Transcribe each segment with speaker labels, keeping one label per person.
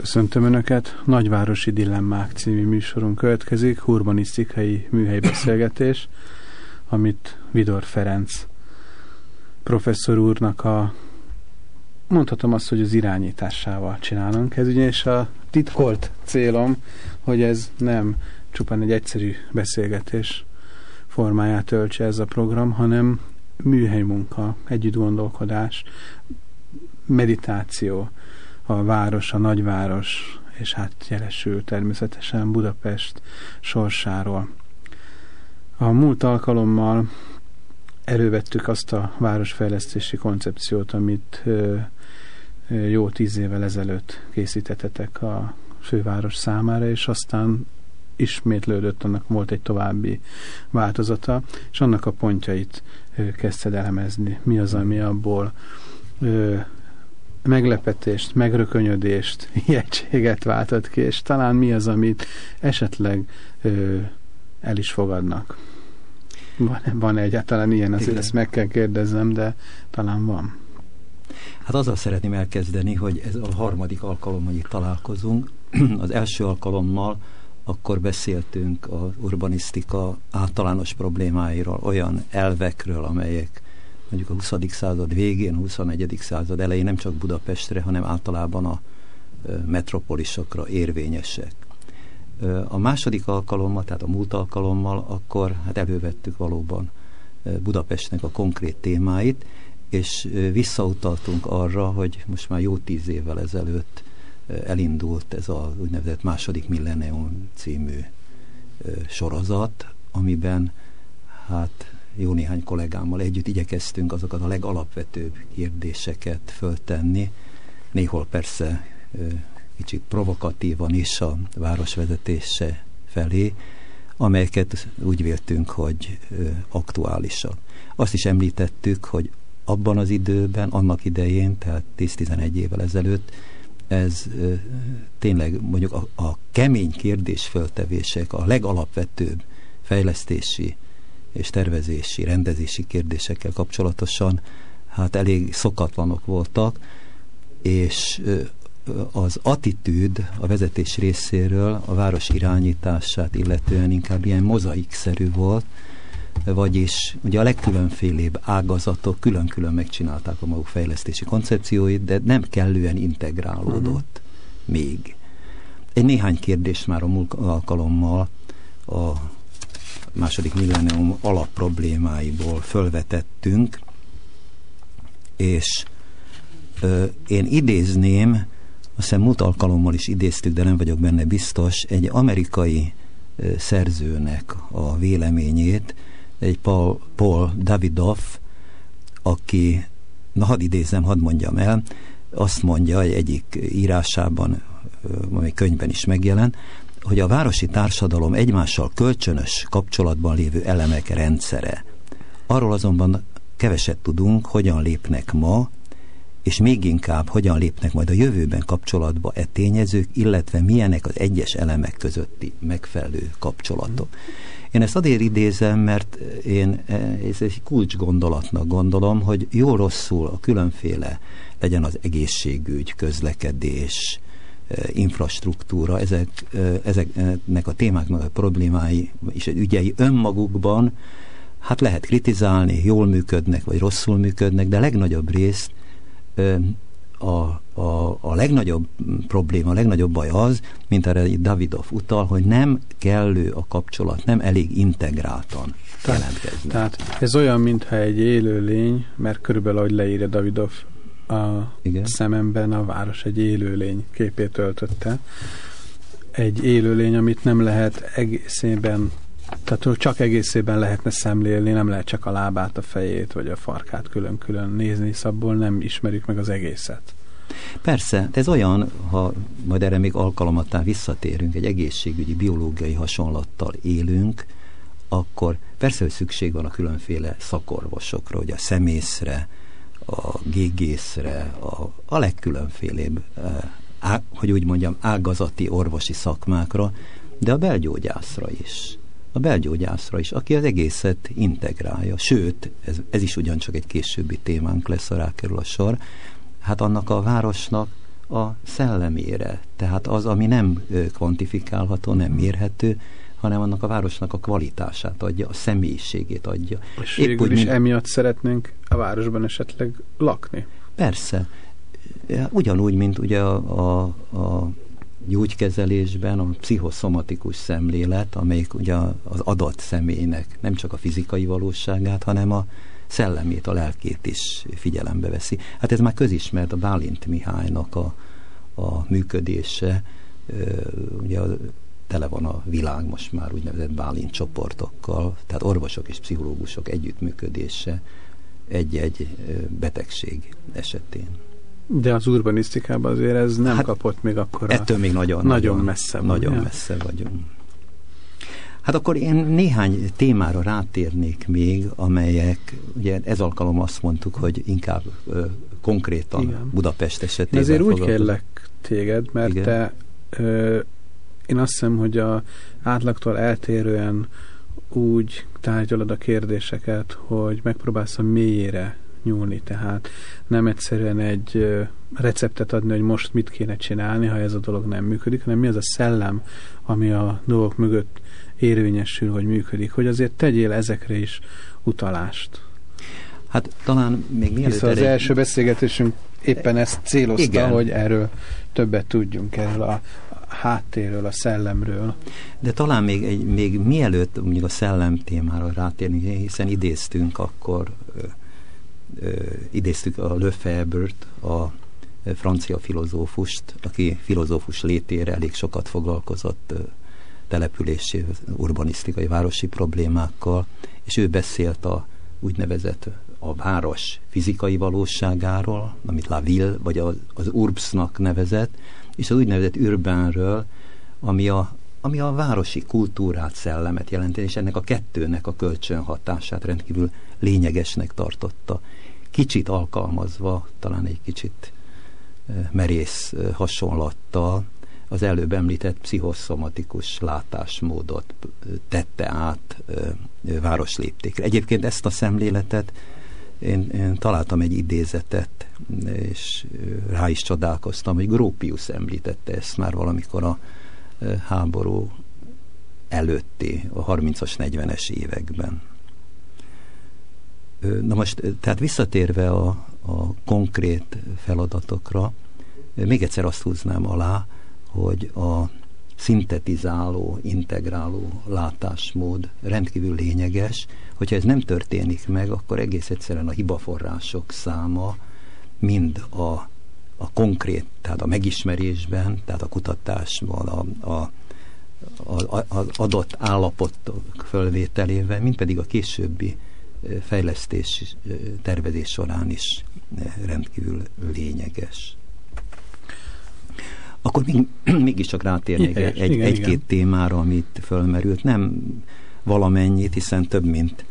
Speaker 1: Köszöntöm Önöket! Nagyvárosi Dilemmák című műsorunk következik, urbanisztikai műhelybeszélgetés, amit Vidor Ferenc professzor úrnak a mondhatom azt, hogy az irányításával csinálunk. Ez ugyanis a titkolt célom, hogy ez nem csupán egy egyszerű beszélgetés formáját öltse ez a program, hanem műhely munka, együtt gondolkodás, meditáció, a város, a nagyváros, és hát jelesül természetesen Budapest sorsáról. A múlt alkalommal elővettük azt a városfejlesztési koncepciót, amit jó tíz évvel ezelőtt készítettetek a főváros számára, és aztán ismétlődött, annak volt egy további változata, és annak a pontjait kezdted elemezni. Mi az, ami abból meglepetést, megrökönyödést, ijegységet váltott ki, és talán mi az, amit esetleg ö, el is fogadnak. Van, van egyáltalán ilyen, azért ezt meg kell kérdezzem, de talán van.
Speaker 2: Hát azzal szeretném elkezdeni, hogy ez a harmadik alkalom, hogy itt találkozunk. Az első alkalommal akkor beszéltünk az urbanisztika általános problémáiról, olyan elvekről, amelyek mondjuk a 20. század végén, a 21. század elején nem csak Budapestre, hanem általában a metropolisokra érvényesek. A második alkalommal, tehát a múlt alkalommal akkor hát elővettük valóban Budapestnek a konkrét témáit, és visszautaltunk arra, hogy most már jó tíz évvel ezelőtt elindult ez az úgynevezett második millennium című sorozat, amiben hát jó néhány kollégámmal együtt igyekeztünk azokat a legalapvetőbb kérdéseket föltenni, néhol persze kicsit provokatívan is a városvezetése felé, amelyeket úgy véltünk, hogy aktuálisak. Azt is említettük, hogy abban az időben, annak idején, tehát 10-11 évvel ezelőtt, ez tényleg mondjuk a, a kemény kérdésföltevések, a legalapvetőbb fejlesztési és tervezési, rendezési kérdésekkel kapcsolatosan hát elég szokatlanok voltak, és az attitűd a vezetés részéről a város irányítását illetően inkább ilyen mozaikszerű volt, vagyis ugye a legkülönfélébb ágazatok külön-külön megcsinálták a maguk fejlesztési koncepcióit, de nem kellően integrálódott uh-huh. még. Egy néhány kérdés már a múlt alkalommal a második millennium alapproblémáiból fölvetettünk, és ö, én idézném, azt hiszem múlt alkalommal is idéztük, de nem vagyok benne biztos, egy amerikai ö, szerzőnek a véleményét, egy Paul, Paul Davidoff, aki, na hadd idézem, hadd mondjam el, azt mondja egy egyik írásában, ami könyvben is megjelent, hogy a városi társadalom egymással kölcsönös kapcsolatban lévő elemek rendszere. Arról azonban keveset tudunk, hogyan lépnek ma, és még inkább hogyan lépnek majd a jövőben kapcsolatba e tényezők, illetve milyenek az egyes elemek közötti megfelelő kapcsolatok. Én ezt azért idézem, mert én e, ez egy kulcs gondolatnak gondolom, hogy jó-rosszul a különféle legyen az egészségügy, közlekedés, infrastruktúra, ezek, ezeknek a témáknak a problémái és ügyei önmagukban hát lehet kritizálni, jól működnek, vagy rosszul működnek, de legnagyobb részt a, a, a legnagyobb probléma, a legnagyobb baj az, mint erre Davidov utal, hogy nem kellő a kapcsolat, nem elég integráltan
Speaker 1: tehát,
Speaker 2: jelentkeznek.
Speaker 1: Tehát ez olyan, mintha egy élőlény, mert körülbelül, ahogy leírja Davidov a Igen. szememben a város egy élőlény képét öltötte. Egy élőlény, amit nem lehet egészében, tehát csak egészében lehetne szemlélni, nem lehet csak a lábát, a fejét vagy a farkát külön-külön nézni, szabból nem ismerjük meg az egészet.
Speaker 2: Persze, ez olyan, ha majd erre még alkalomattán visszatérünk, egy egészségügyi, biológiai hasonlattal élünk, akkor persze, hogy szükség van a különféle szakorvosokra, hogy a szemészre, a gégészre, a, a legkülönfélébb, eh, á, hogy úgy mondjam, ágazati orvosi szakmákra, de a belgyógyászra is. A belgyógyászra is, aki az egészet integrálja. Sőt, ez, ez is ugyancsak egy későbbi témánk lesz, a rákerül a sor, hát annak a városnak a szellemére. Tehát az, ami nem kvantifikálható, nem mérhető, hanem annak a városnak a kvalitását adja, a személyiségét adja.
Speaker 1: És Épp végül úgy, is emiatt szeretnénk a városban esetleg lakni.
Speaker 2: Persze. Ugyanúgy, mint ugye a, a, a gyógykezelésben a pszichoszomatikus szemlélet, amelyik ugye az adott személynek nem csak a fizikai valóságát, hanem a szellemét, a lelkét is figyelembe veszi. Hát ez már közismert a Bálint Mihálynak a, a működése, ugye tele van a világ most már úgynevezett Bálint csoportokkal, tehát orvosok és pszichológusok együttműködése egy-egy betegség esetén.
Speaker 1: De az urbanisztikában azért ez nem hát kapott még akkor.
Speaker 2: Ettől még nagyon,
Speaker 1: nagyon, nagyon messze
Speaker 2: Nagyon ja? messze vagyunk. Hát akkor én néhány témára rátérnék még, amelyek, ugye ez alkalom azt mondtuk, hogy inkább ö, konkrétan Igen. Budapest esetében.
Speaker 1: ezért úgy kérlek téged, mert Igen. te ö, én azt hiszem, hogy a átlagtól eltérően úgy tárgyalod a kérdéseket, hogy megpróbálsz a mélyére nyúlni, tehát nem egyszerűen egy receptet adni, hogy most mit kéne csinálni, ha ez a dolog nem működik, hanem mi az a szellem, ami a dolgok mögött érvényesül, hogy működik, hogy azért tegyél ezekre is utalást.
Speaker 2: Hát talán még mielőtt...
Speaker 1: Hiszen az egy... első beszélgetésünk éppen ezt célozta, Igen. hogy erről többet tudjunk, erről a háttérről, a szellemről.
Speaker 2: De talán még, egy, még mielőtt mondjuk a szellem témára rátérni, hiszen idéztünk akkor ö, ö, idéztük a Lefebvre-t, a francia filozófust, aki filozófus létére elég sokat foglalkozott települési, urbanisztikai, városi problémákkal, és ő beszélt a úgynevezett a város fizikai valóságáról, amit La Ville, vagy az, az Urbsnak nevezett, és az úgynevezett Urbanről, ami a, ami a városi kultúrát, szellemet jelenti, és ennek a kettőnek a kölcsönhatását rendkívül lényegesnek tartotta. Kicsit alkalmazva, talán egy kicsit merész hasonlattal az előbb említett pszichoszomatikus látásmódot tette át városléptékre. Egyébként ezt a szemléletet én, én találtam egy idézetet, és rá is csodálkoztam, hogy Grópius említette ezt már valamikor a háború előtti, a 30-as, 40-es években. Na most, tehát visszatérve a, a konkrét feladatokra, még egyszer azt húznám alá, hogy a szintetizáló, integráló látásmód rendkívül lényeges. Hogyha ez nem történik meg, akkor egész egyszerűen a hibaforrások száma mind a, a konkrét, tehát a megismerésben, tehát a kutatásban, a, a, az adott állapotok fölvételével, mint pedig a későbbi fejlesztés tervezés során is rendkívül lényeges. Akkor még, mégiscsak rátérnék egy, egy, egy-két témára, amit fölmerült. Nem valamennyit, hiszen több mint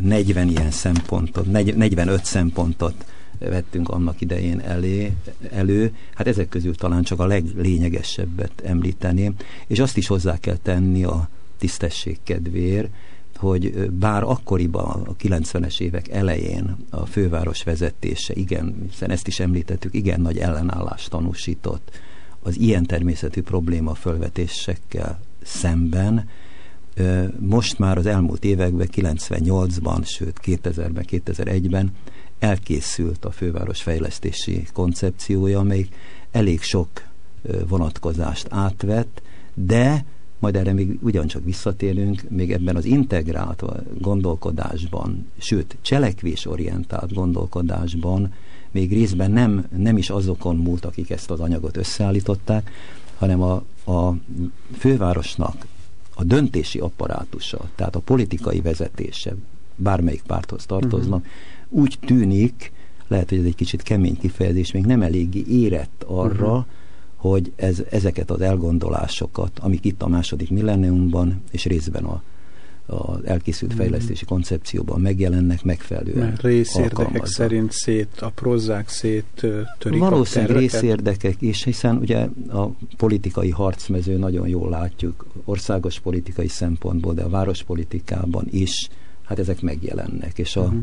Speaker 2: 40 ilyen szempontot, 45 szempontot vettünk annak idején elé, elő. Hát ezek közül talán csak a leglényegesebbet említeném, és azt is hozzá kell tenni a tisztesség kedvéért, hogy bár akkoriban, a 90-es évek elején a főváros vezetése, igen, hiszen ezt is említettük, igen nagy ellenállást tanúsított az ilyen természetű probléma fölvetésekkel szemben most már az elmúlt években, 98-ban, sőt 2000-ben, 2001-ben elkészült a főváros fejlesztési koncepciója, amely elég sok vonatkozást átvett, de majd erre még ugyancsak visszatérünk, még ebben az integrált gondolkodásban, sőt, cselekvésorientált gondolkodásban még részben nem, nem is azokon múlt, akik ezt az anyagot összeállították, hanem a, a fővárosnak a döntési apparátusa, tehát a politikai vezetése, bármelyik párthoz tartoznak, uh-huh. úgy tűnik, lehet, hogy ez egy kicsit kemény kifejezés, még nem eléggé érett arra, uh-huh. hogy ez, ezeket az elgondolásokat, amik itt a második millenniumban, és részben a az elkészült mm. fejlesztési koncepcióban megjelennek megfelelően Mert
Speaker 1: részérdekek szerint szét, prozzák szét törik
Speaker 2: Valószínűleg részérdekek is, hiszen ugye a politikai harcmező nagyon jól látjuk, országos politikai szempontból, de a várospolitikában is, hát ezek megjelennek, és a, mm.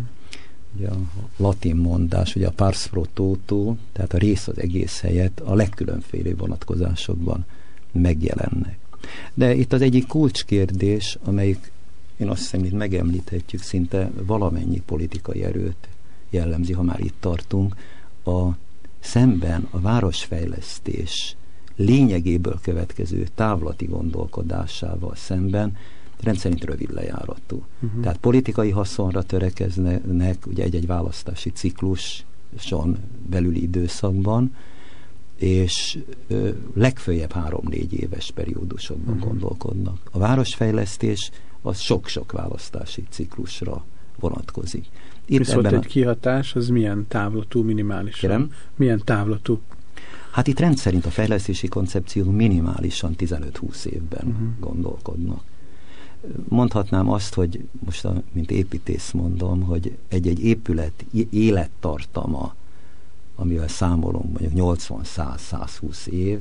Speaker 2: ugye a latin mondás, ugye a pars pro toto, tehát a rész az egész helyet a legkülönféle vonatkozásokban megjelennek. De itt az egyik kulcskérdés, amelyik én azt hiszem, itt megemlíthetjük szinte valamennyi politikai erőt jellemzi, ha már itt tartunk, a szemben a városfejlesztés lényegéből következő távlati gondolkodásával szemben rendszerint rövid lejáratú. Uh-huh. Tehát politikai haszonra törekeznek ugye egy-egy választási cikluson belüli időszakban, és ö, legfőjebb három-négy éves periódusokban uh-huh. gondolkodnak. A városfejlesztés az sok-sok választási ciklusra vonatkozik.
Speaker 1: Itt Viszont egy a... kihatás, az milyen távlatú minimálisan? Kérem? Milyen távlatú?
Speaker 2: Hát itt rendszerint a fejlesztési koncepció minimálisan 15-20 évben uh-huh. gondolkodnak. Mondhatnám azt, hogy most, mint építész mondom, hogy egy-egy épület élettartama, amivel számolunk mondjuk 80-100-120 év,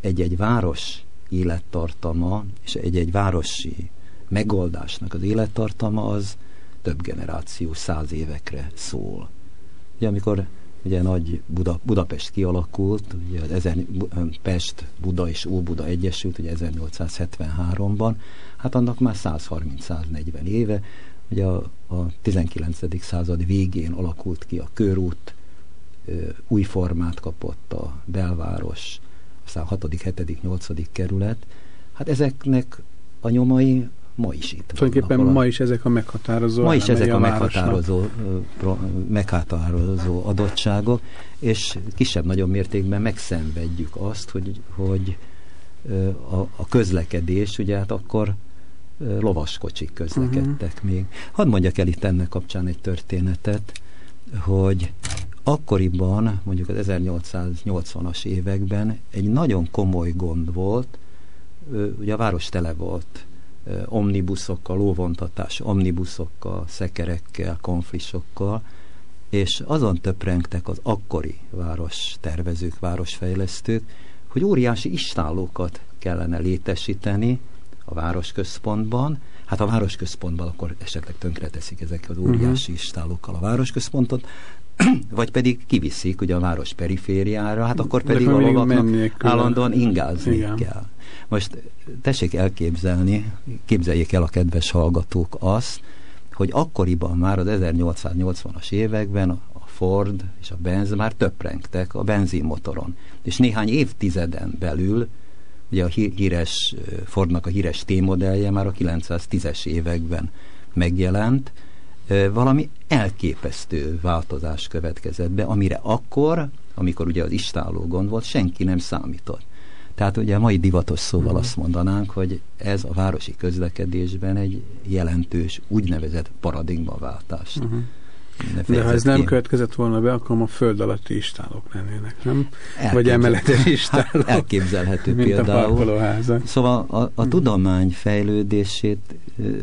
Speaker 2: egy-egy város élettartama és egy-egy városi megoldásnak az élettartama az több generáció, száz évekre szól. Ugye amikor ugye nagy Buda, Budapest kialakult, ugye az ezer, Pest, Buda és Óbuda egyesült, ugye 1873-ban, hát annak már 130-140 éve, ugye a, a 19. század végén alakult ki a körút, új formát kapott a belváros, aztán 6., 7., 8. kerület. Hát ezeknek a nyomai ma is itt
Speaker 1: Tulajdonképpen vannak. ma is ezek a meghatározó
Speaker 2: Ma is ezek a, a meghatározó, meghatározó adottságok, és kisebb-nagyobb mértékben megszenvedjük azt, hogy, hogy a, a közlekedés, ugye hát akkor lovaskocsik közlekedtek uh-huh. még. Hadd mondjak el itt ennek kapcsán egy történetet, hogy akkoriban, mondjuk az 1880-as években egy nagyon komoly gond volt, ugye a város tele volt omnibuszokkal, lóvontatás omnibuszokkal, szekerekkel, konflisokkal, és azon töprengtek az akkori város tervezők, városfejlesztők, hogy óriási istálókat kellene létesíteni a városközpontban. Hát a városközpontban akkor esetleg tönkreteszik ezek az óriási uh-huh. istálókkal a városközpontot, vagy pedig kiviszik ugye a város perifériára, hát akkor pedig a lovaknak állandóan ingázni Igen. kell. Most tessék elképzelni, képzeljék el a kedves hallgatók azt, hogy akkoriban már az 1880-as években a Ford és a Benz már töprengtek a benzinmotoron. És néhány évtizeden belül, ugye a híres, Fordnak a híres T-modellje már a 910-es években megjelent, valami elképesztő változás következett be, amire akkor, amikor ugye az istáló gond volt, senki nem számított. Tehát ugye a mai divatos szóval uh-huh. azt mondanánk, hogy ez a városi közlekedésben egy jelentős úgynevezett paradigmaváltást. Uh-huh.
Speaker 1: De ha ez nem következett volna be, akkor a föld alatti istálok lennének, nem? Vagy emeletes istálok.
Speaker 2: Hát elképzelhető mint például. A szóval a, a tudomány fejlődését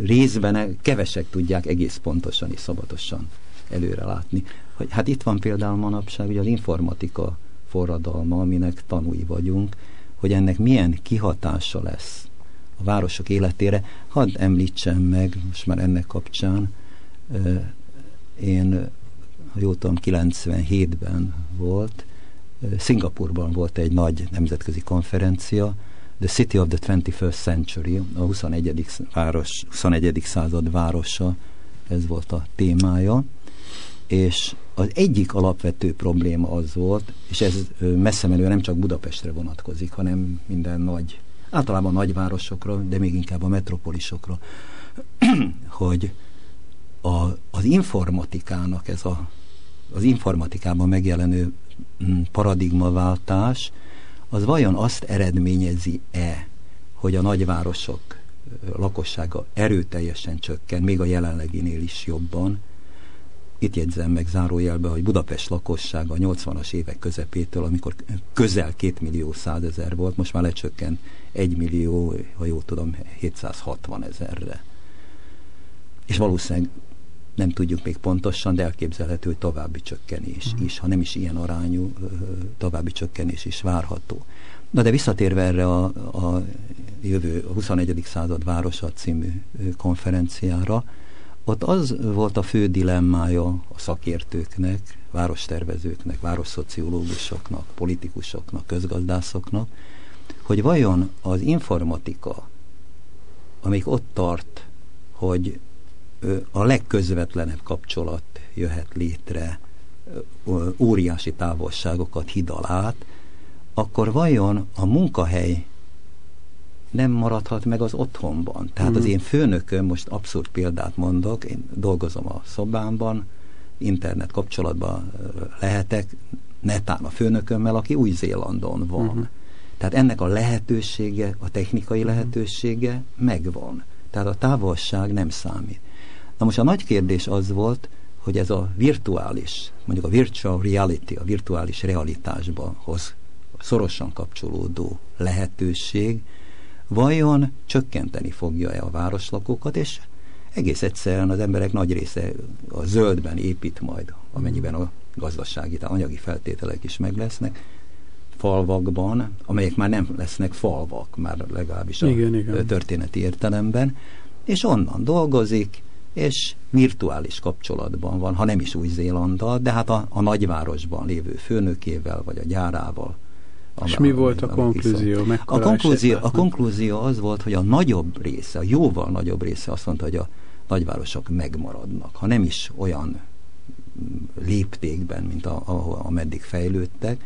Speaker 2: részben kevesek tudják egész pontosan és szabatosan előre látni. Hogy, hát itt van például manapság ugye az informatika forradalma, aminek tanúi vagyunk, hogy ennek milyen kihatása lesz a városok életére. Hadd említsem meg, most már ennek kapcsán, én, ha jól tudom, 97-ben volt, Szingapurban volt egy nagy nemzetközi konferencia, The City of the 21st Century, a 21. Város, 21. század városa, ez volt a témája, és az egyik alapvető probléma az volt, és ez messze menő nem csak Budapestre vonatkozik, hanem minden nagy, általában nagyvárosokra, de még inkább a metropolisokra, hogy a, az informatikának ez a, az informatikában megjelenő mm, paradigmaváltás, az vajon azt eredményezi-e, hogy a nagyvárosok lakossága erőteljesen csökken, még a jelenleginél is jobban, itt jegyzem meg zárójelbe, hogy Budapest lakossága a 80-as évek közepétől, amikor közel 2 millió százezer volt, most már lecsökken 1 millió, ha jól tudom, 760 ezerre. És valószínűleg nem tudjuk még pontosan, de elképzelhető, hogy további csökkenés mm. is, ha nem is ilyen arányú, további csökkenés is várható. Na de visszatérve erre a, a jövő a 21. század városa című konferenciára, ott az volt a fő dilemmája a szakértőknek, várostervezőknek, városszociológusoknak, politikusoknak, közgazdászoknak, hogy vajon az informatika, amik ott tart, hogy a legközvetlenebb kapcsolat jöhet létre, óriási távolságokat hidal át, akkor vajon a munkahely nem maradhat meg az otthonban. Tehát mm-hmm. az mhm. én főnököm, most abszurd példát mondok, én dolgozom a szobámban, internet kapcsolatban lehetek, netán a főnökömmel, aki Új-Zélandon van. Mm-hmm. Tehát ennek a lehetősége, a technikai mhm. lehetősége megvan. Tehát a távolság nem számít. Na most a nagy kérdés az volt, hogy ez a virtuális, mondjuk a virtual reality, a virtuális realitásba hoz szorosan kapcsolódó lehetőség, vajon csökkenteni fogja-e a városlakókat, és egész egyszerűen az emberek nagy része a zöldben épít majd, amennyiben a gazdasági, tehát anyagi feltételek is meg lesznek, falvakban, amelyek már nem lesznek falvak, már legalábbis a igen, igen. történeti értelemben, és onnan dolgozik, és virtuális kapcsolatban van, ha nem is Új-Zélanddal, de hát a, a nagyvárosban lévő főnökével, vagy a gyárával.
Speaker 1: És mi volt a, a konklúzió?
Speaker 2: A konklúzió, a konklúzió az volt, hogy a nagyobb része, a jóval nagyobb része azt mondta, hogy a nagyvárosok megmaradnak, ha nem is olyan léptékben, mint a, a, ameddig fejlődtek,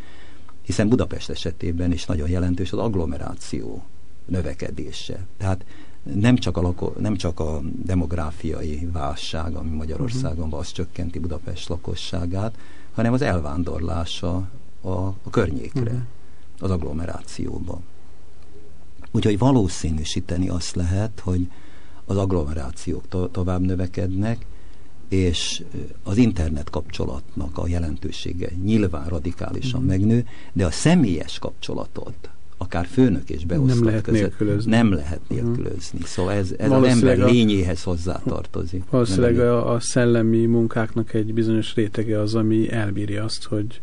Speaker 2: hiszen Budapest esetében is nagyon jelentős az agglomeráció növekedése. Tehát nem csak a, lako, nem csak a demográfiai válság, ami Magyarországon van, az csökkenti Budapest lakosságát, hanem az elvándorlása a, a környékre, uh-huh. az agglomerációba. Úgyhogy valószínűsíteni azt lehet, hogy az agglomerációk to- tovább növekednek, és az internet kapcsolatnak a jelentősége nyilván radikálisan mm. megnő, de a személyes kapcsolatot, akár főnök és beosztott
Speaker 1: nem lehet
Speaker 2: között
Speaker 1: nélkülözni.
Speaker 2: nem lehet nélkülözni. Szóval ez, ez az ember a, lényéhez hozzátartozik.
Speaker 1: Valószínűleg a, a szellemi munkáknak egy bizonyos rétege az, ami elbírja azt, hogy,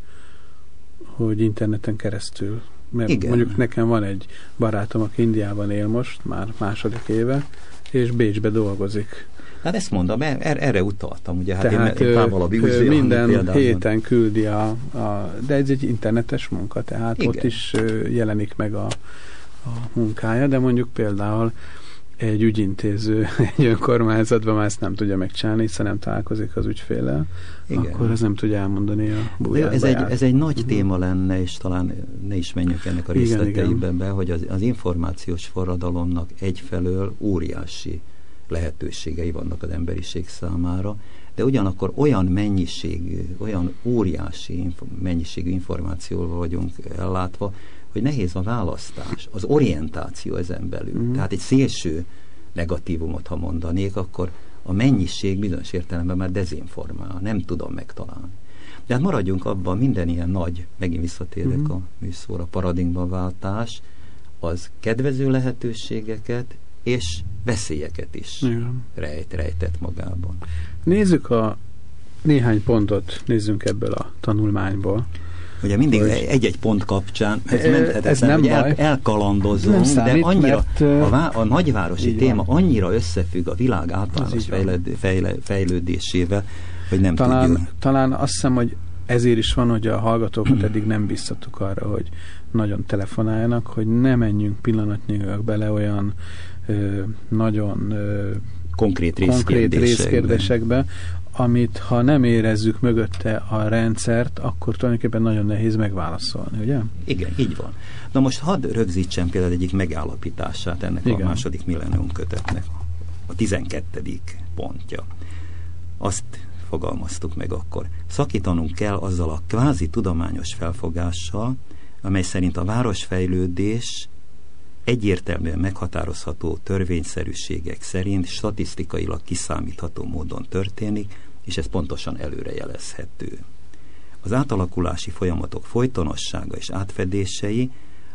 Speaker 1: hogy interneten keresztül mert Igen. mondjuk nekem van egy barátom, aki Indiában él most, már második éve, és Bécsbe dolgozik.
Speaker 2: Hát ezt mondom, er, er, erre utaltam, ugye, hát
Speaker 1: tehát
Speaker 2: én, én
Speaker 1: távolabbi ő minden héten küldi a, a, de ez egy internetes munka, tehát Igen. ott is jelenik meg a, a munkája, de mondjuk például egy ügyintéző egy önkormányzatban már ezt nem tudja megcsinálni, hiszen nem találkozik az ügyféllel, Igen. akkor ez nem tudja elmondani a
Speaker 2: búját. Ez egy, ez egy nagy uh-huh. téma lenne, és talán ne is menjünk ennek a részleteiben be, hogy az, az információs forradalomnak egyfelől óriási lehetőségei vannak az emberiség számára, de ugyanakkor olyan mennyiségű, olyan óriási mennyiségű információval vagyunk ellátva, hogy nehéz a választás, az orientáció ezen belül. Mm. Tehát egy szélső negatívumot, ha mondanék, akkor a mennyiség bizonyos értelemben már dezinformál, nem tudom megtalálni. De hát maradjunk abban, minden ilyen nagy, megint visszatérek mm. a műszóra, paradigmaváltás, az kedvező lehetőségeket és veszélyeket is Igen. rejt, rejtett magában.
Speaker 1: Nézzük a néhány pontot, nézzünk ebből a tanulmányból.
Speaker 2: Ugye mindig egy-egy pont kapcsán, ez, ez nem hogy el, elkalandozunk, nem számít, de annyira mert, a, a nagyvárosi téma van. annyira összefügg a világ általános fejlőd, fejle, fejlődésével, hogy nem
Speaker 1: talán,
Speaker 2: tudjuk.
Speaker 1: Talán azt hiszem, hogy ezért is van, hogy a hallgatókat eddig nem biztatok arra, hogy nagyon telefonáljanak, hogy ne menjünk pillanatnyilag bele olyan nagyon
Speaker 2: konkrét, konkrét részkérdésekbe,
Speaker 1: amit ha nem érezzük mögötte a rendszert, akkor tulajdonképpen nagyon nehéz megválaszolni, ugye?
Speaker 2: Igen, így van. Na most hadd rögzítsem például egyik megállapítását ennek Igen. a második millennium kötetnek, a 12. pontja. Azt fogalmaztuk meg akkor. Szakítanunk kell azzal a kvázi tudományos felfogással, amely szerint a városfejlődés egyértelműen meghatározható törvényszerűségek szerint statisztikailag kiszámítható módon történik, és ez pontosan előrejelezhető. Az átalakulási folyamatok folytonossága és átfedései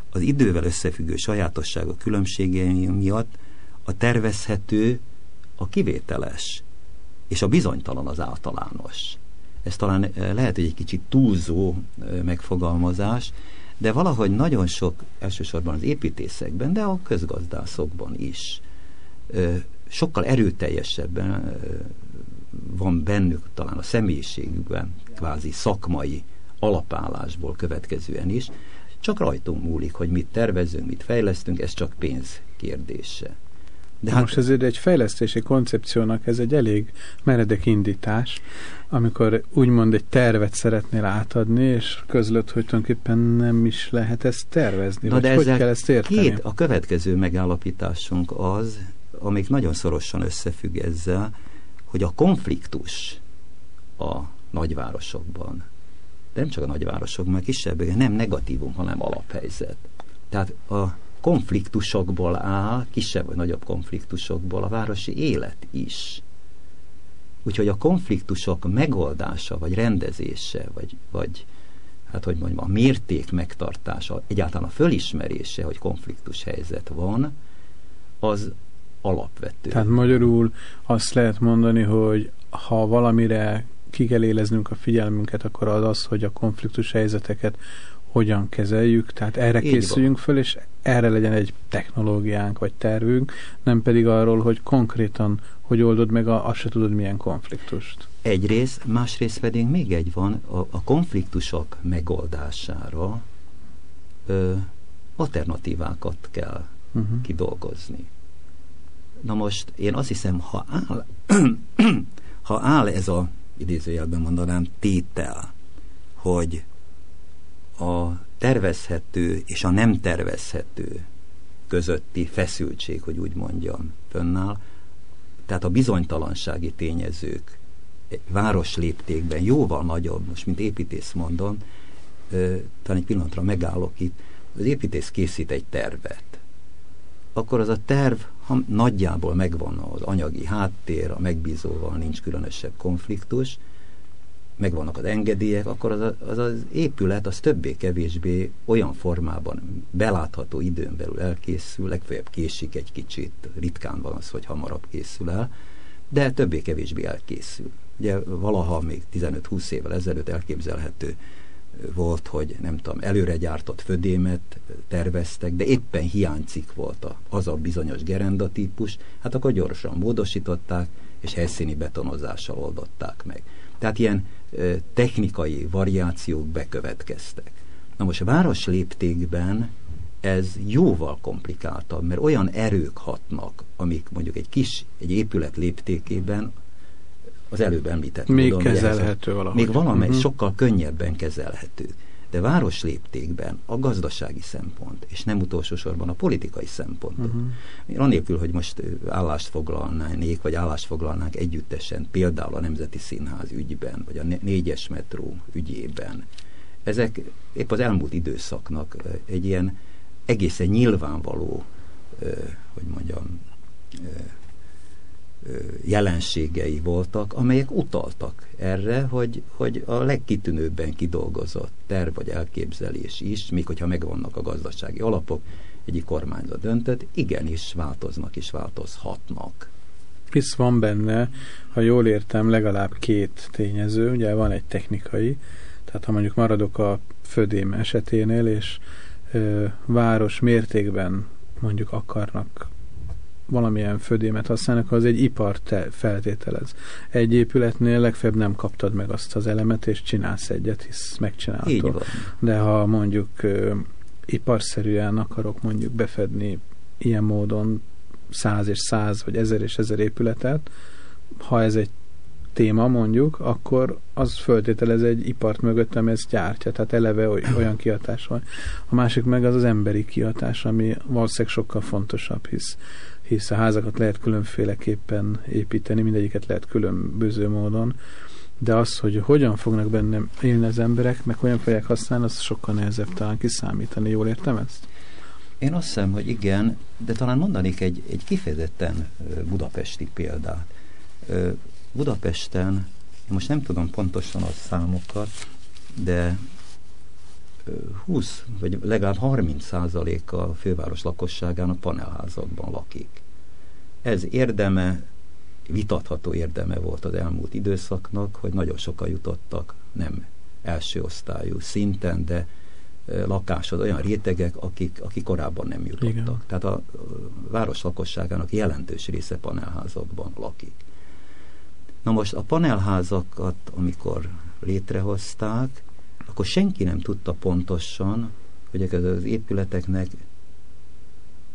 Speaker 2: az idővel összefüggő sajátossága különbségei miatt a tervezhető, a kivételes, és a bizonytalan az általános. Ez talán eh, lehet, hogy egy kicsit túlzó eh, megfogalmazás, de valahogy nagyon sok, elsősorban az építészekben, de a közgazdászokban is sokkal erőteljesebben van bennük talán a személyiségükben kvázi szakmai alapállásból következően is, csak rajtunk múlik, hogy mit tervezünk, mit fejlesztünk, ez csak pénz kérdése.
Speaker 1: De hát, most ezért egy fejlesztési koncepciónak ez egy elég meredek indítás, amikor úgymond egy tervet szeretnél átadni, és közlött, hogy tulajdonképpen nem is lehet ezt tervezni.
Speaker 2: Na de
Speaker 1: hogy kell ezt érteni?
Speaker 2: Két, a következő megállapításunk az, amik nagyon szorosan összefügg ezzel, hogy a konfliktus a nagyvárosokban, de nem csak a nagyvárosokban, kisebb, nem negatívum, hanem alaphelyzet. Tehát a konfliktusokból áll, kisebb vagy nagyobb konfliktusokból a városi élet is. Úgyhogy a konfliktusok megoldása, vagy rendezése, vagy, vagy hát hogy mondjam, a mérték megtartása, egyáltalán a fölismerése, hogy konfliktus helyzet van, az alapvető.
Speaker 1: Tehát magyarul azt lehet mondani, hogy ha valamire ki kell éleznünk a figyelmünket, akkor az az, hogy a konfliktus helyzeteket hogyan kezeljük, tehát erre Így készüljünk van. föl, és erre legyen egy technológiánk vagy tervünk, nem pedig arról, hogy konkrétan hogy oldod meg, a, azt se tudod milyen konfliktust.
Speaker 2: Egyrészt, másrészt pedig még egy van, a, a konfliktusok megoldására ö, alternatívákat kell uh-huh. kidolgozni. Na most én azt hiszem, ha áll, ha áll ez a idézőjelben mondanám tétel, hogy a tervezhető és a nem tervezhető közötti feszültség, hogy úgy mondjam, fönnáll, tehát a bizonytalansági tényezők város léptékben jóval nagyobb, most mint építész mondom, talán egy pillanatra megállok itt, az építész készít egy tervet, akkor az a terv ha nagyjából megvan az anyagi háttér, a megbízóval nincs különösebb konfliktus, megvannak az engedélyek, akkor az, az az épület az többé-kevésbé olyan formában belátható időn belül elkészül, legfeljebb késik egy kicsit, ritkán van az, hogy hamarabb készül el, de többé-kevésbé elkészül. Ugye valaha még 15-20 évvel ezelőtt elképzelhető volt, hogy nem tudom, előre gyártott födémet terveztek, de éppen hiányzik volt az a bizonyos gerendatípus, hát akkor gyorsan módosították, és helyszíni betonozással oldották meg. Tehát ilyen technikai variációk bekövetkeztek. Na most a város léptékben ez jóval komplikáltabb, mert olyan erők hatnak, amik mondjuk egy kis, egy épület léptékében az előbb említett
Speaker 1: Még módon, kezelhető valahogy.
Speaker 2: Még valamely uh-huh. sokkal könnyebben kezelhető. De város léptékben a gazdasági szempont, és nem utolsó sorban a politikai szempontok. Uh-huh. Anélkül, hogy most állást foglalnánk, vagy állást foglalnánk együttesen, például a Nemzeti Színház ügyben, vagy a négyes metró ügyében. Ezek épp az elmúlt időszaknak egy ilyen egészen nyilvánvaló, hogy mondjam, jelenségei voltak, amelyek utaltak erre, hogy, hogy a legkitűnőbben kidolgozott terv vagy elképzelés is, még hogyha megvannak a gazdasági alapok, egyik kormányzat döntött, igenis változnak és változhatnak.
Speaker 1: Hisz van benne, ha jól értem, legalább két tényező, ugye van egy technikai, tehát ha mondjuk maradok a födém eseténél, és ö, város mértékben mondjuk akarnak valamilyen födémet használnak, az egy ipar feltételez. Egy épületnél legfeljebb nem kaptad meg azt az elemet, és csinálsz egyet, hisz megcsinálható. De ha mondjuk ö, iparszerűen akarok mondjuk befedni ilyen módon száz és száz, vagy ezer és ezer épületet, ha ez egy téma mondjuk, akkor az föltételez egy ipart mögött, ami ezt gyártja, tehát eleve olyan kihatás van. A másik meg az az emberi kihatás, ami valószínűleg sokkal fontosabb, hisz hisz a házakat lehet különféleképpen építeni, mindegyiket lehet különböző módon, de az, hogy hogyan fognak benne élni az emberek, meg hogyan fogják használni, az sokkal nehezebb talán kiszámítani. Jól értem ezt?
Speaker 2: Én azt hiszem, hogy igen, de talán mondanék egy, egy kifejezetten budapesti példát. Budapesten, most nem tudom pontosan a számokat, de 20 vagy legalább 30 százaléka a főváros lakosságának panelházakban lakik. Ez érdeme, vitatható érdeme volt az elmúlt időszaknak, hogy nagyon sokan jutottak nem első osztályú szinten, de lakásod olyan rétegek, akik, akik korábban nem jutottak. Igen. Tehát a, a város lakosságának jelentős része panelházakban lakik. Na most a panelházakat, amikor létrehozták, akkor senki nem tudta pontosan, hogy ezek az épületeknek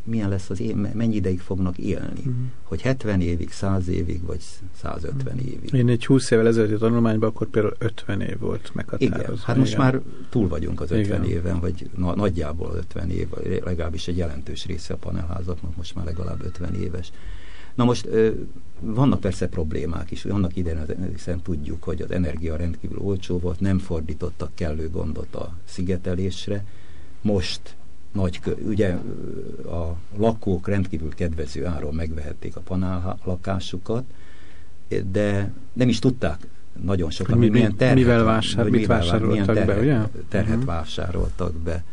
Speaker 2: milyen lesz az év, mennyi ideig fognak élni. Uh-huh. Hogy 70 évig, 100 évig, vagy 150 uh-huh. Mhm. évig.
Speaker 1: Én egy 20 évvel ezelőtti tanulmányban akkor például 50 év volt meghatározva.
Speaker 2: Igen, hát most igen. már túl vagyunk az 50 igen. éven, vagy na, nagyjából 50 év, legalábbis egy jelentős része a panelházaknak most már legalább 50 éves. Na most vannak persze problémák is. Annak idején, hiszen tudjuk, hogy az energia rendkívül olcsó volt, nem fordítottak kellő gondot a szigetelésre. Most nagy, ugye a lakók rendkívül kedvező áron megvehették a panál lakásukat, de nem is tudták nagyon sokan,
Speaker 1: mi, milyen terhet, mivel vásár, mit mivel, vásároltak
Speaker 2: terhet,
Speaker 1: be, ugye?
Speaker 2: Terhet uh-huh. vásároltak be.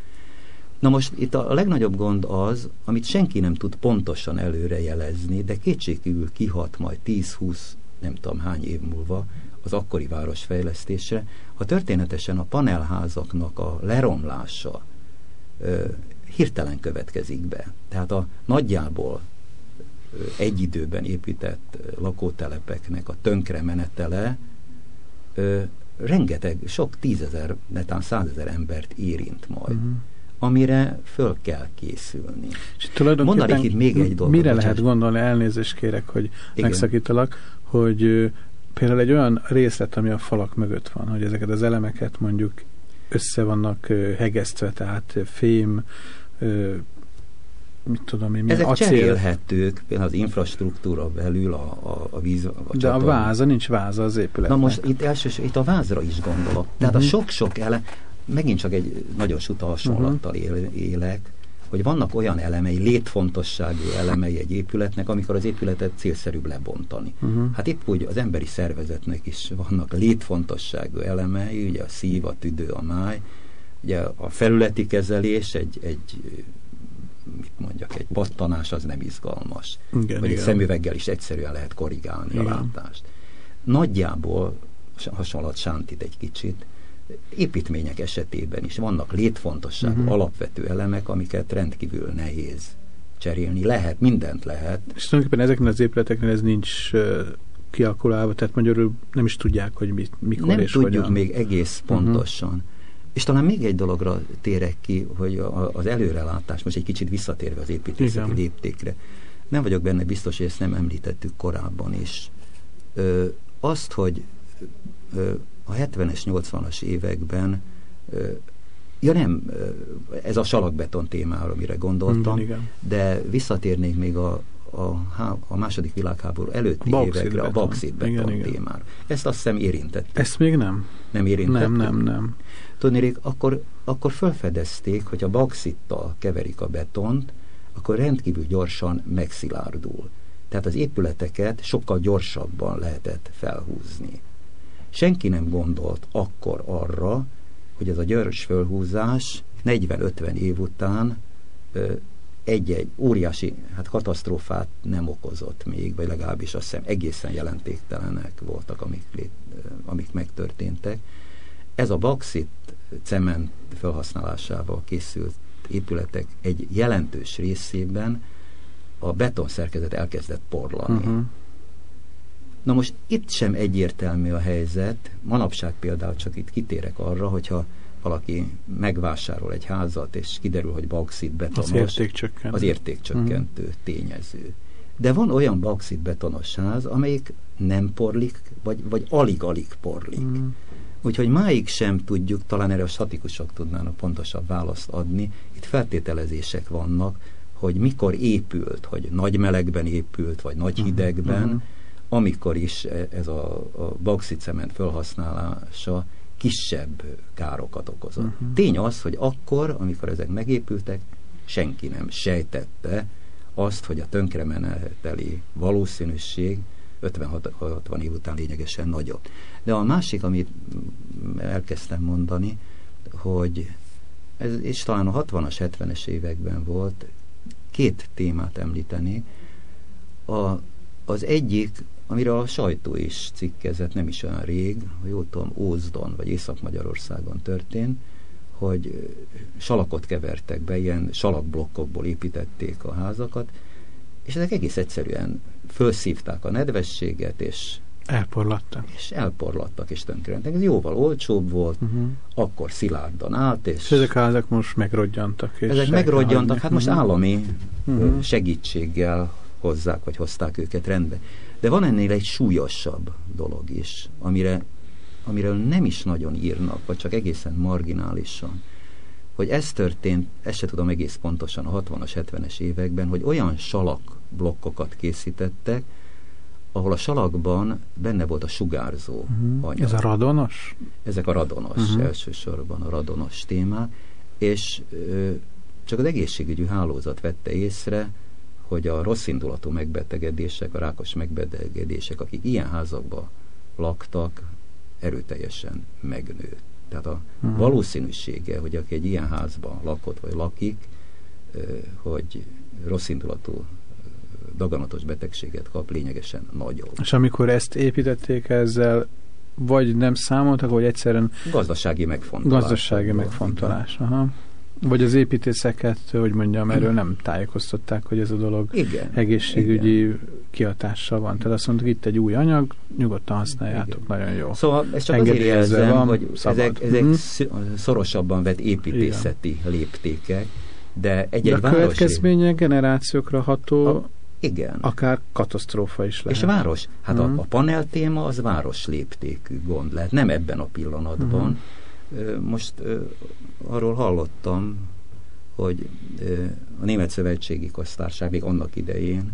Speaker 2: Na most itt a legnagyobb gond az, amit senki nem tud pontosan előrejelezni, de kétségkívül kihat majd 10-20, nem tudom hány év múlva az akkori városfejlesztésre, ha történetesen a panelházaknak a leromlása ö, hirtelen következik be. Tehát a nagyjából ö, egy időben épített lakótelepeknek a tönkre menetele ö, rengeteg, sok tízezer, netán százezer embert érint majd. Uh-huh amire föl kell készülni.
Speaker 1: És Mondanék itt még egy dolgot. Mire lehet gondolni, elnézést kérek, hogy Igen. megszakítalak, hogy például egy olyan részlet, ami a falak mögött van, hogy ezeket az elemeket mondjuk össze vannak hegesztve, tehát fém, mit tudom én,
Speaker 2: Ezek acél. cserélhetők, például az infrastruktúra belül a, a, a víz. A
Speaker 1: De csatorn. a váza, nincs váza az épületnek.
Speaker 2: Na most itt elsősorban itt a vázra is gondolok. Tehát uh-huh. a mhm. sok-sok ele, megint csak egy nagyon suta hasonlattal uh-huh. él, élek, hogy vannak olyan elemei, létfontosságú elemei egy épületnek, amikor az épületet célszerűbb lebontani. Uh-huh. Hát épp úgy az emberi szervezetnek is vannak létfontosságú elemei, ugye a szív, a tüdő, a máj, ugye a felületi kezelés, egy, egy mit mondjak, egy pattanás az nem izgalmas. Igen, Vagy igen. szemüveggel is egyszerűen lehet korrigálni igen. a látást. Nagyjából hasonlat Sántit egy kicsit, építmények esetében is vannak létfontosságú uh-huh. alapvető elemek, amiket rendkívül nehéz cserélni. Lehet, mindent lehet.
Speaker 1: És tulajdonképpen ezeknél az épületeknél ez nincs kialkulálva, tehát magyarul nem is tudják, hogy mit, mikor
Speaker 2: nem
Speaker 1: és
Speaker 2: tudjuk hogyan. még egész mhm. pontosan. Uh-huh. És talán még egy dologra térek ki, hogy a, az előrelátás, most egy kicsit visszatérve az építészeti Igen. léptékre, nem vagyok benne biztos, hogy ezt nem említettük korábban is. Ö, azt, hogy ö, a 70-es, 80-as években Ja nem, ez a salakbeton témára, amire gondoltam, igen, de visszatérnék még a, a, a második világháború előtti a évekre a bauxit beton igen, témára. Ezt azt hiszem érintettük.
Speaker 1: Ezt még nem.
Speaker 2: Nem érintettük?
Speaker 1: Nem, nem, nem.
Speaker 2: Tudnék, akkor, akkor felfedezték, hogy a bauxittal keverik a betont, akkor rendkívül gyorsan megszilárdul. Tehát az épületeket sokkal gyorsabban lehetett felhúzni senki nem gondolt akkor arra, hogy ez a gyors fölhúzás 40-50 év után egy-egy óriási hát katasztrófát nem okozott még, vagy legalábbis azt hiszem egészen jelentéktelenek voltak, amik, lét, amik megtörténtek. Ez a bauxit cement felhasználásával készült épületek egy jelentős részében a betonszerkezet elkezdett porlani. Uh-huh. Na most itt sem egyértelmű a helyzet. Manapság például csak itt kitérek arra, hogyha valaki megvásárol egy házat, és kiderül, hogy bauxit betonos,
Speaker 1: az értékcsökkentő,
Speaker 2: az értékcsökkentő mm. tényező. De van olyan bauxit betonos ház, amelyik nem porlik, vagy, vagy alig-alig porlik. Mm. Úgyhogy máig sem tudjuk, talán erre a statikusok tudnának pontosabb választ adni. Itt feltételezések vannak, hogy mikor épült, hogy nagy melegben épült, vagy nagy mhm. hidegben, mm amikor is e, ez a, a bauxit-cement felhasználása kisebb károkat okozott. Uh-huh. Tény az, hogy akkor, amikor ezek megépültek, senki nem sejtette azt, hogy a tönkremeneteli valószínűség 50-60 év után lényegesen nagyobb. De a másik, amit elkezdtem mondani, hogy ez, és talán a 60-as, 70-es években volt, két témát említeni. A, az egyik amire a sajtó is cikkezett nem is olyan rég, ha jól tudom, Ózdon vagy Észak-Magyarországon történt, hogy salakot kevertek be, ilyen salakblokkokból építették a házakat, és ezek egész egyszerűen felszívták a nedvességet, és
Speaker 1: Elporlattak.
Speaker 2: És elporlattak és tönkrementek. Ez jóval olcsóbb volt, uh-huh. akkor szilárdan állt. És,
Speaker 1: és ezek a házak most megrodjantak. És
Speaker 2: ezek megrodjantak, hát most uh-huh. állami uh-huh. segítséggel hozzák, vagy hozták őket rendbe. De van ennél egy súlyosabb dolog is, amire, amiről nem is nagyon írnak, vagy csak egészen marginálisan hogy ez történt, ezt se tudom egész pontosan a 60-as, 70-es években, hogy olyan salak blokkokat készítettek, ahol a salakban benne volt a sugárzó uh-huh. anyag.
Speaker 1: Ez a radonos?
Speaker 2: Ezek a radonos, uh-huh. elsősorban a radonos témák, és ö, csak az egészségügyi hálózat vette észre, hogy a rosszindulatú megbetegedések, a rákos megbetegedések, akik ilyen házakba laktak, erőteljesen megnőtt. Tehát a uh-huh. valószínűsége, hogy aki egy ilyen házban lakott vagy lakik, hogy rosszindulatú daganatos betegséget kap, lényegesen nagyobb.
Speaker 1: És amikor ezt építették ezzel, vagy nem számoltak, vagy egyszerűen...
Speaker 2: Gazdasági megfontolás.
Speaker 1: Gazdasági megfontolás, aha. Vagy az építészeket, hogy mondjam, erről nem tájékoztatták, hogy ez a dolog igen, egészségügyi igen. kihatással van. Tehát azt mondtuk, itt egy új anyag, nyugodtan használjátok, igen. nagyon jó.
Speaker 2: Szóval ezt csak azért jelzem, van, hogy szabad. ezek, ezek hmm. szorosabban vett építészeti igen. léptékek, de egy-egy
Speaker 1: de a következménye generációkra ható, a,
Speaker 2: igen.
Speaker 1: akár katasztrófa is lehet.
Speaker 2: És város, hát hmm. a, mhm. a panel téma az város léptékű gond lehet, nem ebben a pillanatban, hmm most arról hallottam, hogy a Német Szövetségi Köztársaság még annak idején,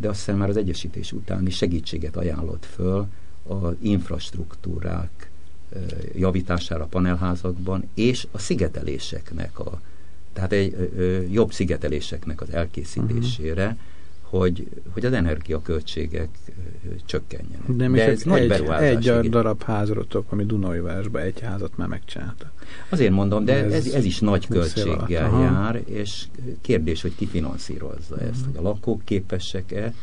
Speaker 2: de azt hiszem már az egyesítés utáni segítséget ajánlott föl az infrastruktúrák javítására a panelházakban, és a szigeteléseknek, a, tehát egy jobb szigeteléseknek az elkészítésére, uh-huh hogy, hogy az energiaköltségek csökkenjenek.
Speaker 1: De, De ez egy, nagy egy, darab házrotok, ami Dunajvárosban egy házat már megcsináltak.
Speaker 2: Azért mondom, de ez, ez, ez is nagy költséggel jár, és kérdés, hogy ki finanszírozza ezt, uh-huh. hogy a lakók képesek-e,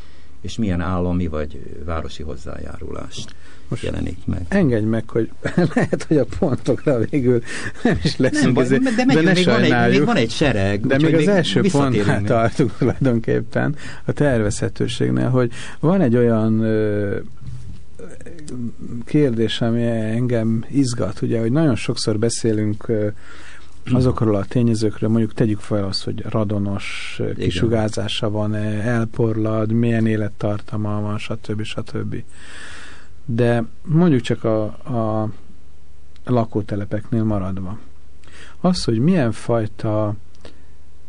Speaker 2: és milyen állami vagy városi hozzájárulást most jelenik meg.
Speaker 1: Engedj meg, hogy lehet, hogy a pontokra végül nem is lesz. Nem,
Speaker 2: de, de, de még, van egy, még van egy sereg.
Speaker 1: De még az első pontnál tartunk tulajdonképpen a tervezhetőségnél, hogy van egy olyan ö, kérdés, ami engem izgat, ugye, hogy nagyon sokszor beszélünk ö, azokról a tényezőkről, mondjuk tegyük fel azt, hogy radonos kisugárzása van, elporlad, milyen élettartama van, stb. stb de mondjuk csak a, a lakótelepeknél maradva. Az, hogy milyen fajta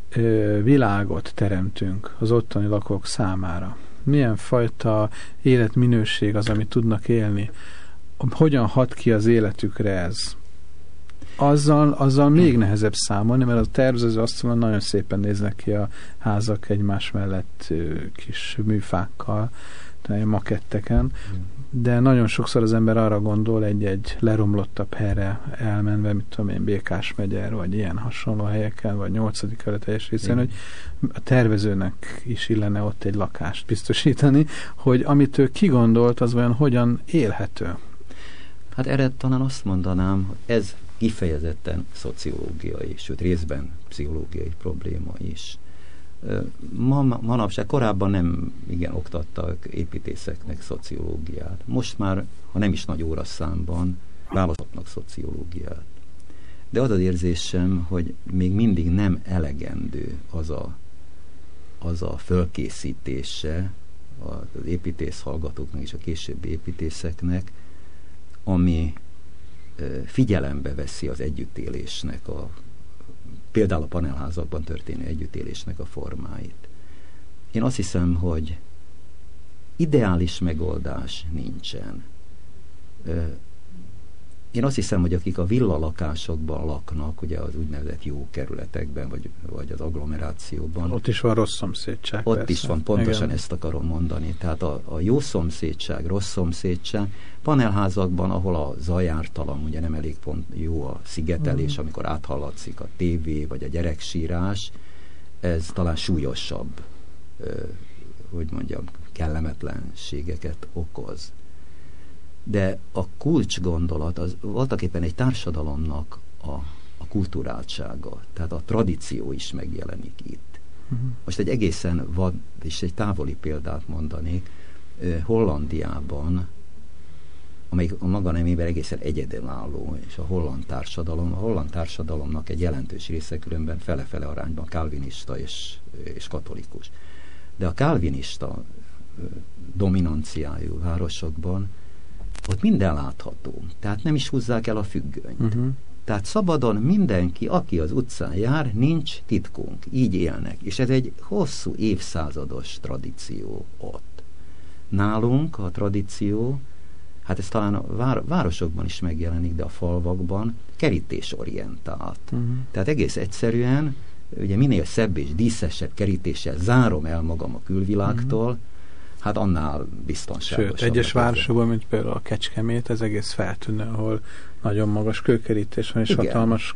Speaker 1: ö, világot teremtünk az ottani lakók számára, milyen fajta életminőség az, amit tudnak élni, hogyan hat ki az életükre ez, azzal, azzal még nehezebb számolni, mert a tervező azt mondja, nagyon szépen néznek ki a házak egymás mellett kis műfákkal, maketteken, de nagyon sokszor az ember arra gondol egy-egy leromlottabb helyre elmenve, mit tudom én, Békás megyer, vagy ilyen hasonló helyeken, vagy nyolcadik kerület teljes részén, hogy a tervezőnek is illene ott egy lakást biztosítani, hogy amit ő kigondolt, az olyan hogyan élhető.
Speaker 2: Hát erre talán azt mondanám, hogy ez kifejezetten szociológiai, sőt részben pszichológiai probléma is ma, manapság korábban nem igen oktattak építészeknek szociológiát. Most már, ha nem is nagy óraszámban, választhatnak szociológiát. De az az érzésem, hogy még mindig nem elegendő az a, az a fölkészítése az építész hallgatóknak és a későbbi építészeknek, ami figyelembe veszi az együttélésnek a például a panelházakban történő együttélésnek a formáit. Én azt hiszem, hogy ideális megoldás nincsen. Én azt hiszem, hogy akik a villalakásokban laknak, ugye az úgynevezett jó kerületekben, vagy, vagy az agglomerációban.
Speaker 1: Ott is van rossz szomszédság.
Speaker 2: Ott persze. is van, pontosan Igen. ezt akarom mondani. Tehát a, a jó szomszédság, rossz szomszédság, panelházakban, ahol a zajártalan, ugye nem elég pont jó a szigetelés, mm. amikor áthallatszik a tévé, vagy a gyereksírás, ez talán súlyosabb, hogy mondjam, kellemetlenségeket okoz de a kulcs gondolat az voltak éppen egy társadalomnak a, a kulturáltsága, tehát a tradíció is megjelenik itt. Uh-huh. Most egy egészen vad és egy távoli példát mondanék. Hollandiában, amelyik a maga nemében egészen egyedülálló, és a holland társadalom, a holland társadalomnak egy jelentős része különben fele-fele arányban kálvinista és, és katolikus. De a kálvinista dominanciájú városokban ott minden látható. Tehát nem is húzzák el a függönyt. Uh-huh. Tehát szabadon mindenki, aki az utcán jár, nincs titkunk. Így élnek. És ez egy hosszú évszázados tradíció ott. Nálunk a tradíció, hát ez talán a vár, városokban is megjelenik, de a falvakban kerítésorientált. Uh-huh. Tehát egész egyszerűen, ugye minél szebb és díszesebb kerítéssel zárom el magam a külvilágtól, uh-huh hát annál biztonságosabb.
Speaker 1: Sőt, egyes városokban, mint például a Kecskemét, ez egész feltűnő, ahol nagyon magas kőkerítés van, és Igen. hatalmas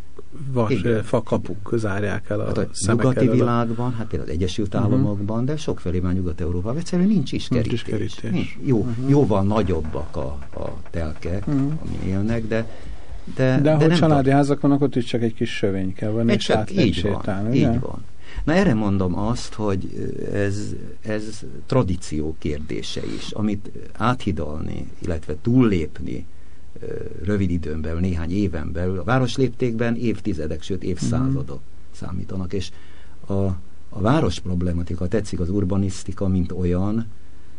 Speaker 1: vas, Igen. fakapuk zárják el a hát a
Speaker 2: nyugati világban, hát például az Egyesült uh-huh. Államokban, de sokfelé már Nyugat-Európában egyszerűen nincs is kerítés. Nincs is kerítés. Nincs. Jó, uh-huh. Jóval nagyobbak a, a telkek, uh-huh. ami élnek, de
Speaker 1: de, de ahol de családi tart... házak vannak, ott is csak egy kis sövény kell van, és át így sétálni.
Speaker 2: Van, így van. Na erre mondom azt, hogy ez, ez tradíció kérdése is, amit áthidalni, illetve túllépni rövid időn belül, néhány éven belül, a városléptékben évtizedek, sőt évszázadok mm. számítanak, és a, a város problematika, tetszik az urbanisztika, mint olyan,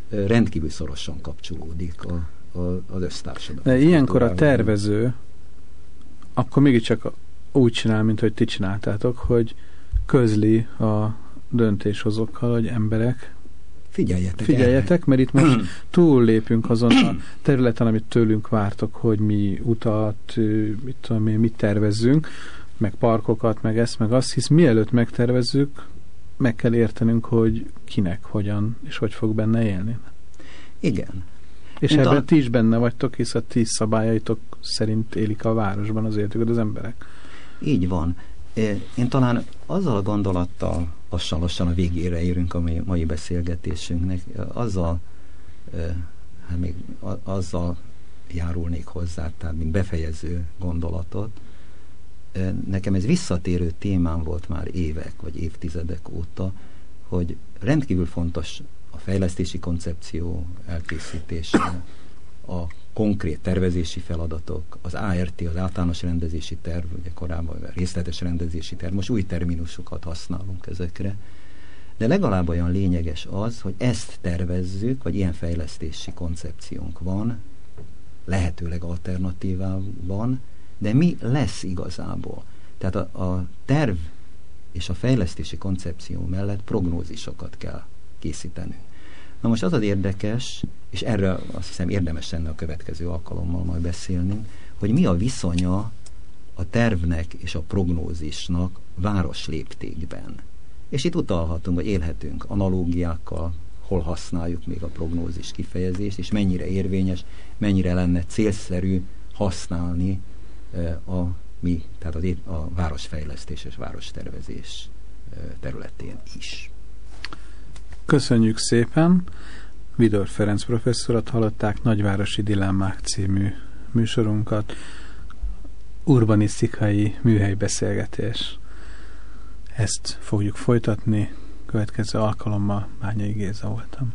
Speaker 2: rendkívül szorosan kapcsolódik a, a, az össztársadalom.
Speaker 1: Ilyenkor a tervező akkor mégiscsak úgy csinál, mint hogy ti csináltátok, hogy közli a döntéshozókkal, hogy emberek,
Speaker 2: Figyeljetek,
Speaker 1: Figyeljetek, mert itt most túllépünk azon a területen, amit tőlünk vártok, hogy mi utat, mit tudom én, mit tervezzünk, meg parkokat, meg ezt, meg azt, hisz mielőtt megtervezzük, meg kell értenünk, hogy kinek, hogyan, és hogy fog benne élni.
Speaker 2: Igen.
Speaker 1: És Mint ebben a... ti is benne vagytok, hisz a ti szabályaitok szerint élik a városban az életüket az emberek.
Speaker 2: Így van. Én talán azzal a gondolattal lassan, lassan a végére érünk a mai beszélgetésünknek, azzal, hát még azzal járulnék hozzá, tehát mint befejező gondolatot. Nekem ez visszatérő témám volt már évek vagy évtizedek óta, hogy rendkívül fontos a fejlesztési koncepció elkészítése, konkrét tervezési feladatok, az ART, az általános rendezési terv, ugye korábban részletes rendezési terv, most új terminusokat használunk ezekre, de legalább olyan lényeges az, hogy ezt tervezzük, vagy ilyen fejlesztési koncepciónk van, lehetőleg alternatívában, de mi lesz igazából? Tehát a, a terv és a fejlesztési koncepció mellett prognózisokat kell készítenünk. Na most az az érdekes, és erről azt hiszem érdemes lenne a következő alkalommal majd beszélni, hogy mi a viszonya a tervnek és a prognózisnak város léptékben. És itt utalhatunk, vagy élhetünk analógiákkal, hol használjuk még a prognózis kifejezést, és mennyire érvényes, mennyire lenne célszerű használni a mi, tehát az, a városfejlesztés és várostervezés területén is.
Speaker 1: Köszönjük szépen! Vidor Ferenc professzorat hallották Nagyvárosi Dilemmák című műsorunkat, urbanisztikai műhelybeszélgetés. Ezt fogjuk folytatni, következő alkalommal Bányai Géza voltam.